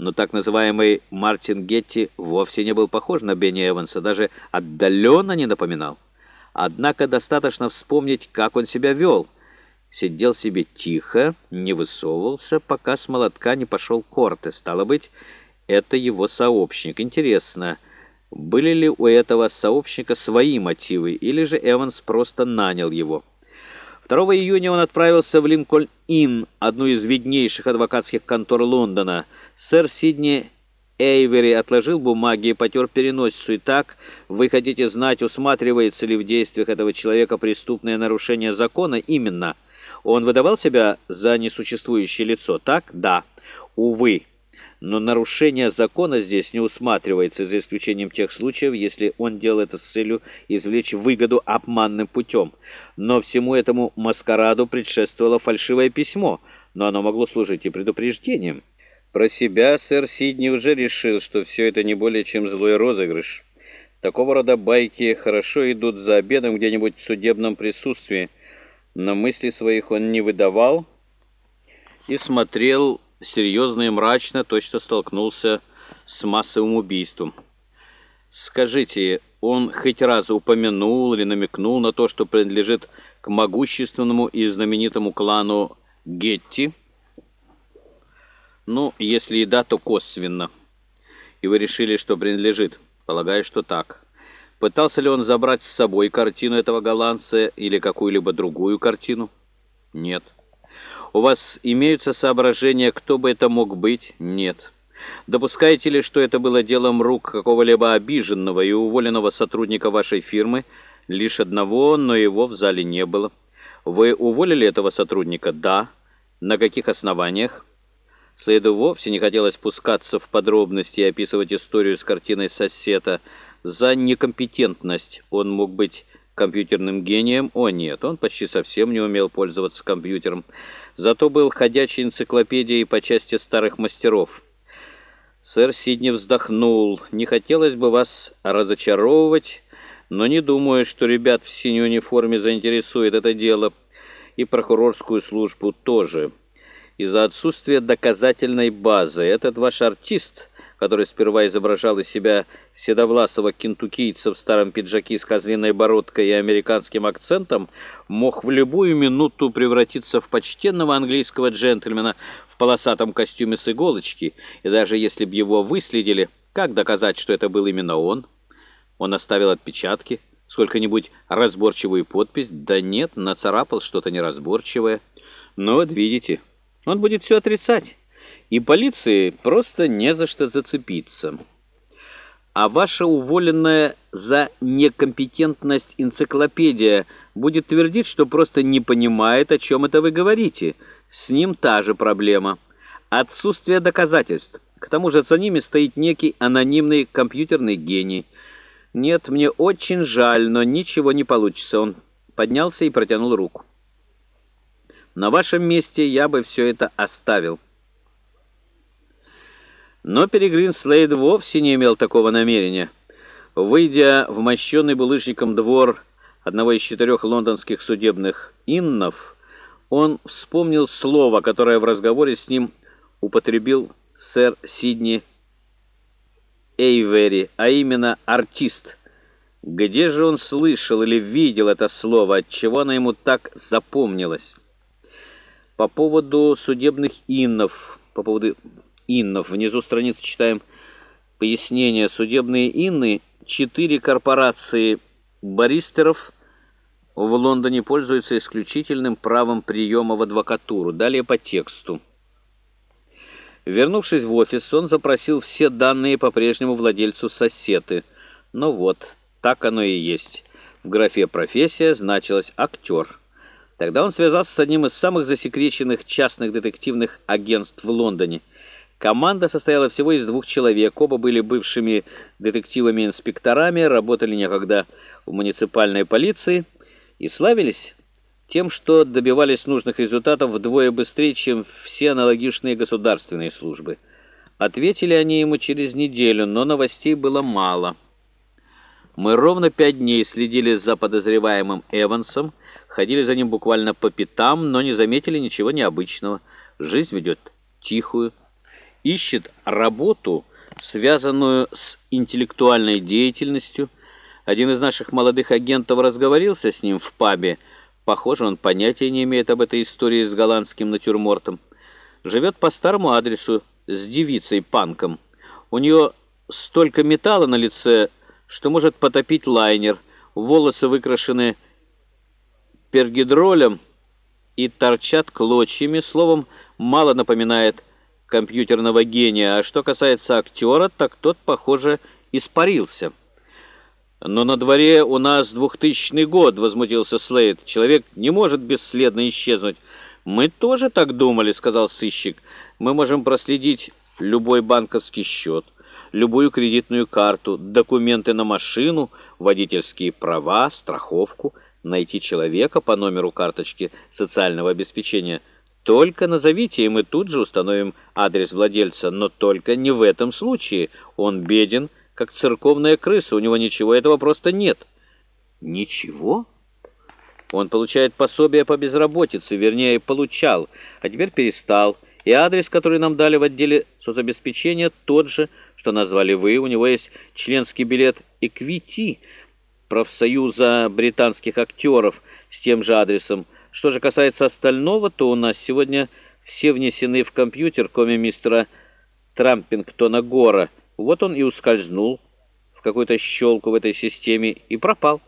но так называемый Мартин Гетти вовсе не был похож на Бенни Эванса, даже отдаленно не напоминал. Однако достаточно вспомнить, как он себя вел. Сидел себе тихо, не высовывался, пока с молотка не пошел Корте. Стало быть, это его сообщник. Интересно, были ли у этого сообщника свои мотивы, или же Эванс просто нанял его? 2 июня он отправился в Линкольн-Инн, одну из виднейших адвокатских контор Лондона. Сэр Сидни Эйвери отложил бумаги и потер переносицу. Итак, вы хотите знать, усматривается ли в действиях этого человека преступное нарушение закона? Именно. Он выдавал себя за несуществующее лицо, так? Да. Увы но нарушение закона здесь не усматривается, за исключением тех случаев, если он делал это с целью извлечь выгоду обманным путем. Но всему этому маскараду предшествовало фальшивое письмо, но оно могло служить и предупреждением. Про себя сэр Сидни уже решил, что все это не более чем злой розыгрыш. Такого рода байки хорошо идут за обедом где-нибудь в судебном присутствии, но мысли своих он не выдавал и смотрел серьезно и мрачно, точно столкнулся с массовым убийством. Скажите, он хоть раз упомянул или намекнул на то, что принадлежит к могущественному и знаменитому клану Гетти? Ну, если и да, то косвенно. И вы решили, что принадлежит? Полагаю, что так. Пытался ли он забрать с собой картину этого голландца или какую-либо другую картину? Нет. У вас имеются соображения, кто бы это мог быть? Нет. Допускаете ли, что это было делом рук какого-либо обиженного и уволенного сотрудника вашей фирмы? Лишь одного, но его в зале не было. Вы уволили этого сотрудника? Да. На каких основаниях? Слейду вовсе не хотелось спускаться в подробности и описывать историю с картиной Сосета. За некомпетентность он мог быть компьютерным гением? О нет, он почти совсем не умел пользоваться компьютером зато был ходячей энциклопедией по части старых мастеров. Сэр Сидни вздохнул. «Не хотелось бы вас разочаровывать, но не думаю, что ребят в синей униформе заинтересует это дело, и прокурорскую службу тоже. Из-за отсутствия доказательной базы этот ваш артист, который сперва изображал из себя седовласого кентукийца в старом пиджаке с козлиной бородкой и американским акцентом мог в любую минуту превратиться в почтенного английского джентльмена в полосатом костюме с иголочки, и даже если б его выследили, как доказать, что это был именно он? Он оставил отпечатки, сколько-нибудь разборчивую подпись? Да нет, нацарапал что-то неразборчивое. Но вот видите, он будет все отрицать, и полиции просто не за что зацепиться» а ваша уволенная за некомпетентность энциклопедия будет твердить, что просто не понимает, о чем это вы говорите. С ним та же проблема. Отсутствие доказательств. К тому же за ними стоит некий анонимный компьютерный гений. Нет, мне очень жаль, но ничего не получится. Он поднялся и протянул руку. На вашем месте я бы все это оставил. Но Перегрин Слейд вовсе не имел такого намерения. Выйдя в мощенный булыжником двор одного из четырех лондонских судебных иннов, он вспомнил слово, которое в разговоре с ним употребил сэр Сидни Эйвери, а именно «артист». Где же он слышал или видел это слово, отчего оно ему так запомнилось? По поводу судебных иннов, по поводу иннов. Внизу страницы читаем пояснение. Судебные инны, четыре корпорации баристеров в Лондоне пользуются исключительным правом приема в адвокатуру. Далее по тексту. Вернувшись в офис, он запросил все данные по-прежнему владельцу сосеты. Ну вот, так оно и есть. В графе «Профессия» значилось «актер». Тогда он связался с одним из самых засекреченных частных детективных агентств в Лондоне – Команда состояла всего из двух человек. Оба были бывшими детективами-инспекторами, работали некогда в муниципальной полиции и славились тем, что добивались нужных результатов вдвое быстрее, чем все аналогичные государственные службы. Ответили они ему через неделю, но новостей было мало. Мы ровно пять дней следили за подозреваемым Эвансом, ходили за ним буквально по пятам, но не заметили ничего необычного. Жизнь ведет тихую, ищет работу, связанную с интеллектуальной деятельностью. Один из наших молодых агентов разговорился с ним в пабе. Похоже, он понятия не имеет об этой истории с голландским натюрмортом. Живет по старому адресу с девицей-панком. У нее столько металла на лице, что может потопить лайнер. Волосы выкрашены пергидролем и торчат клочьями. Словом, мало напоминает компьютерного гения. А что касается актера, так тот, похоже, испарился. «Но на дворе у нас двухтысячный год», — возмутился Слейд. «Человек не может бесследно исчезнуть». «Мы тоже так думали», — сказал сыщик. «Мы можем проследить любой банковский счет, любую кредитную карту, документы на машину, водительские права, страховку, найти человека по номеру карточки социального обеспечения. Только назовите, и мы тут же установим адрес владельца, но только не в этом случае. Он беден, как церковная крыса, у него ничего этого просто нет». «Ничего?» Он получает пособие по безработице, вернее, получал, а теперь перестал. И адрес, который нам дали в отделе соцобеспечения, тот же, что назвали вы. У него есть членский билет «Эквити» профсоюза британских актеров с тем же адресом. Что же касается остального, то у нас сегодня все внесены в компьютер, кроме мистера Трампингтона Гора. Вот он и ускользнул в какую-то щелку в этой системе и пропал.